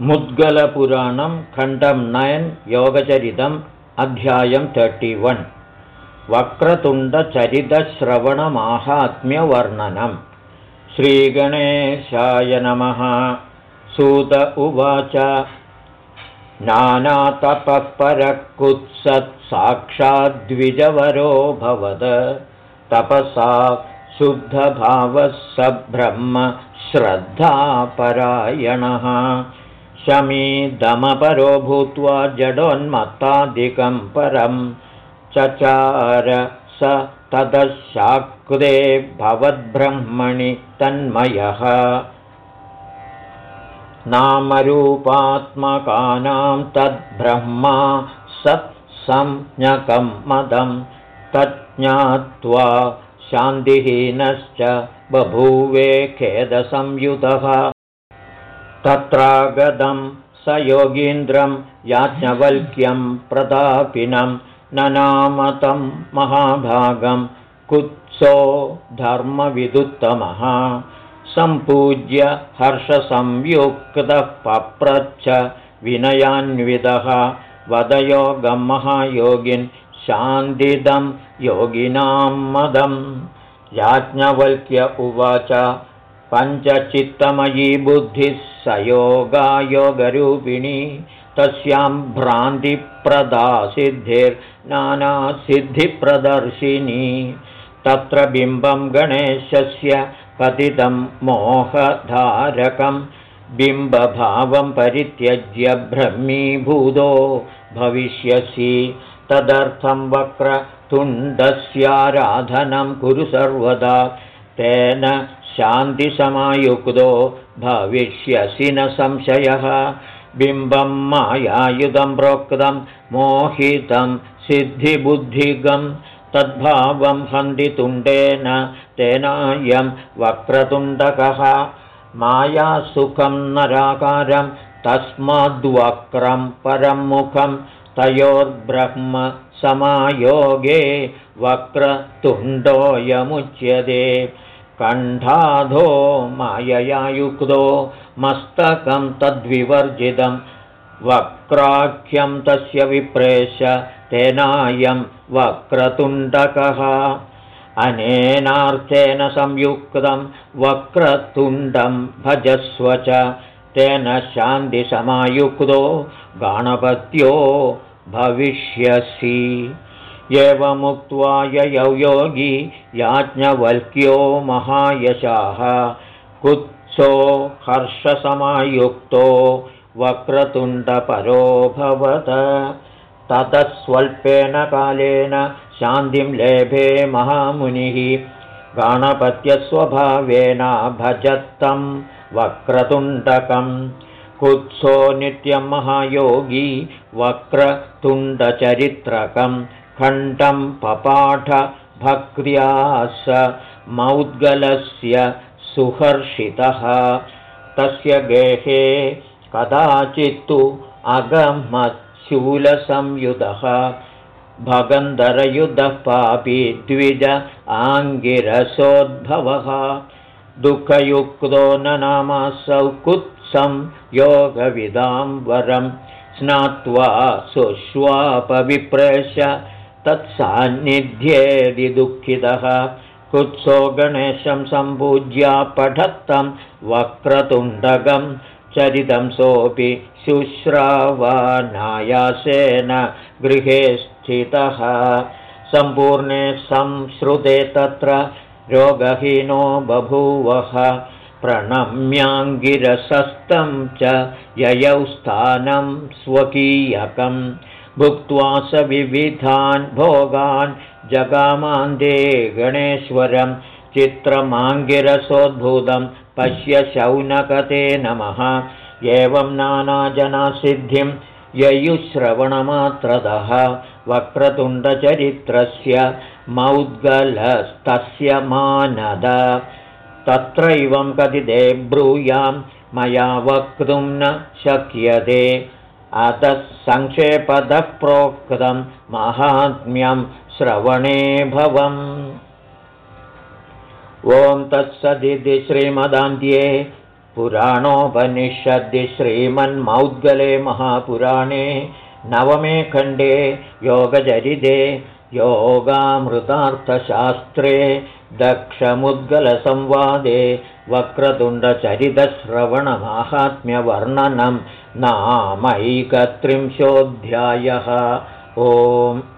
मुद्गलपुराणं खण्डं नयन् योगचरितम् अध्यायं तर्टि वन् वक्रतुण्डचरितश्रवणमाहात्म्यवर्णनम् श्रीगणेशाय नमः। सूत उवाच। नानातपःपरकुत्सत्साक्षाद्विजवरो भवद। तपसा शुद्धभावः स ब्रह्म श्रद्धापरायणः शमीदमपरो भूत्वा जडोन्मत्तादिकं परं चचार स ततशाक्रे भवद्ब्रह्मणि तन्मयः। नामरूपात्मकानां तद्ब्रह्मा सत्संज्ञकं मदं तज्ज्ञात्वा शान्तिहीनश्च बभूवे खेदसंयुतः तत्रागतं स योगीन्द्रं याज्ञवल्क्यं प्रतापिनं ननामतं महाभागं कुत्सो धर्मविदुत्तमः। सम्पूज्य हर्षसंयुक्तः पप्रच्छ विनयान्वितः वदयोगं महायोगिन् शान्दिदं योगिनां मदं। याज्ञवल्क्य उवाच पञ्चचित्तमयी बुद्धिः स योगायोगरूपिणी तस्यां भ्रान्तिप्रदा सिद्धिर्नानासिद्धिप्रदर्शिनी तत्र बिम्बं गणेशस्य पतितं मोहधारकं बिम्बभावं परित्यज्य ब्रह्मीभूतो भविष्यसि। तदर्थं वक्रतुण्डस्याराधनं कुरु सर्वदा। तेन शान्तिसमायुक्तो भविष्यसि न संशयः। बिम्बं मायायुधं प्रोक्तं मोहितं सिद्धिबुद्धिगम् तद्भावं हन्दितुण्डेन तेनायं वक्रतुण्डकः। मायासुखं नराकारं तस्माद्वक्रं परं मुखं तयोर्ब्रह्म समायोगे वक्रतुण्डोऽयमुच्यते कण्ठाधो मायया युक्तो मस्तकं तद्विवर्जितं वक्राख्यं तस्य विप्रेश तेनायं वक्रतुण्डकः। अनेनार्थेन संयुक्तं वक्रतुण्डं भजस्व च तेन शान्तिसमायुक्तो गणपत्यो भविष्यसि एवमुक्त्वा ययौ योगी याज्ञवल्क्यो महायशाः। कुत्सो हर्षसमायुक्तो वक्रतुण्डपरोऽभवत् ततः स्वल्पेन कालेन शान्तिं लेभे महामुनिः गणपत्यस्वभावेन भजत्तं वक्रतुण्डकं कुत्सो नित्यं महायोगी वक्रतुण्डचरित्रकं खण्डं पपाठ भक्र्या स मौद्गलस्य सुहर्षितः। तस्य गेहे कदाचित्तु अगमत् शूलसंयुधः भगन्धरयुधः पापी द्विज आङ्गिरसोद्भवः। दुःखयुक्तो न नामासौ कुत्सं योगविदां वरं स्नात्वा सुष्वापविप्रेश तत्सान्निध्येदिदुःखितः। कुत्सो गणेशं सम्पूज्या पठत्तं वक्रतुण्डकम् चरितं सोऽपि शुश्रावानायासेन गृहे स्थितः। सम्पूर्णे संश्रुते तत्र रोगहीनो बभूवः। प्रणम्याङ्गिरसस्तं च ययौ स्थानं स्वकीयकं भुक्त्वा स विविधान् भोगान् जगामान्दे गणेश्वरं चित्रमाङ्गिरसोद्भूतं पश्य शौनकते नमः। एवं नानाजनासिद्धिं ययुश्रवणमात्रतः वक्रतुण्डचरित्रस्य मौद्गलस्तस्य मानद। तत्रैवं कथिते ब्रूयां मया वक्तुं न शक्यते अतः सङ्क्षेपदः प्रोक्तं माहात्म्यं श्रवणे भवम्। ॐ तत्सदिति श्रीमदान्ध्ये पुराणोपनिषद्दि श्रीमन्मौद्गले महापुराणे नवमे खण्डे योगचरिते योगामृतार्थशास्त्रे दक्षमुद्गलसंवादे वक्रतुण्डचरितश्रवणमाहात्म्यवर्णनं नामैकत्रिंशोऽध्यायः। ओम्